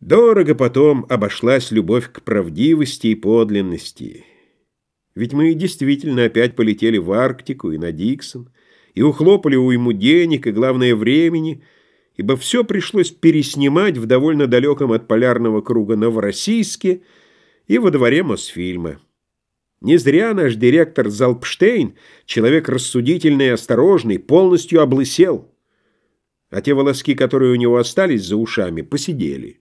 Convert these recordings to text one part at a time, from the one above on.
Дорого потом обошлась любовь к правдивости и подлинности. Ведь мы действительно опять полетели в Арктику и на Диксон, и ухлопали уйму денег и, главное, времени, ибо все пришлось переснимать в довольно далеком от полярного круга Новороссийске и во дворе Мосфильма. Не зря наш директор Залпштейн, человек рассудительный и осторожный, полностью облысел, а те волоски, которые у него остались за ушами, посидели.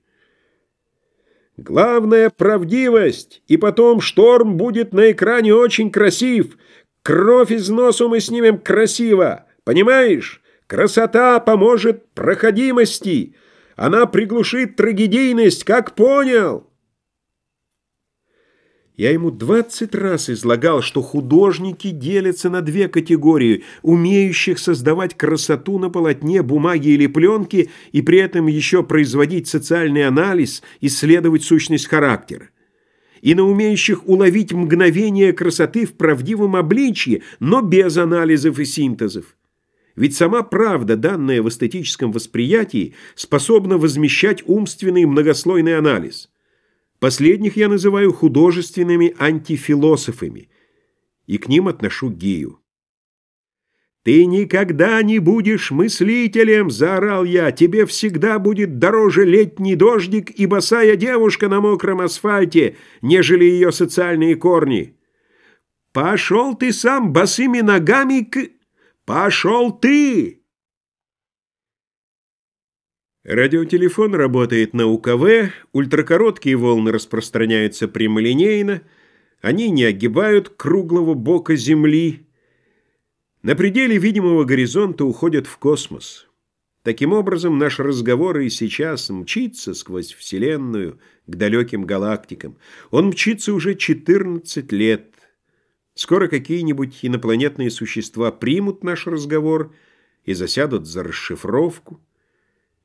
Главное — правдивость, и потом шторм будет на экране очень красив. Кровь из носу мы снимем красиво, понимаешь? Красота поможет проходимости, она приглушит трагедийность, как понял?» Я ему двадцать раз излагал, что художники делятся на две категории, умеющих создавать красоту на полотне, бумаге или пленке и при этом еще производить социальный анализ, исследовать сущность характера, и на умеющих уловить мгновение красоты в правдивом обличье, но без анализов и синтезов. Ведь сама правда, данная в эстетическом восприятии, способна возмещать умственный многослойный анализ – Последних я называю художественными антифилософами, и к ним отношу Гию. «Ты никогда не будешь мыслителем!» — заорал я. «Тебе всегда будет дороже летний дождик и босая девушка на мокром асфальте, нежели ее социальные корни. Пошел ты сам босыми ногами к... Пошел ты!» Радиотелефон работает на УКВ, ультракороткие волны распространяются прямолинейно, они не огибают круглого бока Земли. На пределе видимого горизонта уходят в космос. Таким образом, наш разговор и сейчас мчится сквозь Вселенную к далеким галактикам. Он мчится уже 14 лет. Скоро какие-нибудь инопланетные существа примут наш разговор и засядут за расшифровку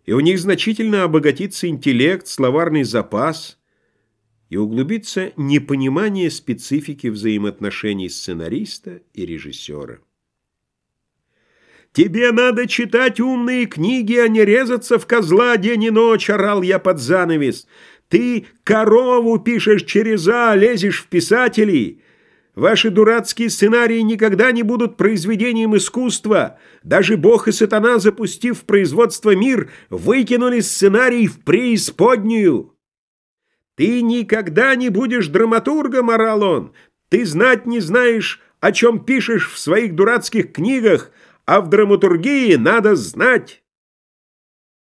и у них значительно обогатится интеллект, словарный запас, и углубится непонимание специфики взаимоотношений сценариста и режиссера. «Тебе надо читать умные книги, а не резаться в козла день и ночь», — орал я под занавес. «Ты корову пишешь через «а», лезешь в писателей». Ваши дурацкие сценарии никогда не будут произведением искусства. Даже Бог и сатана, запустив в производство мир, выкинули сценарий в преисподнюю. Ты никогда не будешь драматургом, орал он. Ты знать не знаешь, о чем пишешь в своих дурацких книгах, а в драматургии надо знать».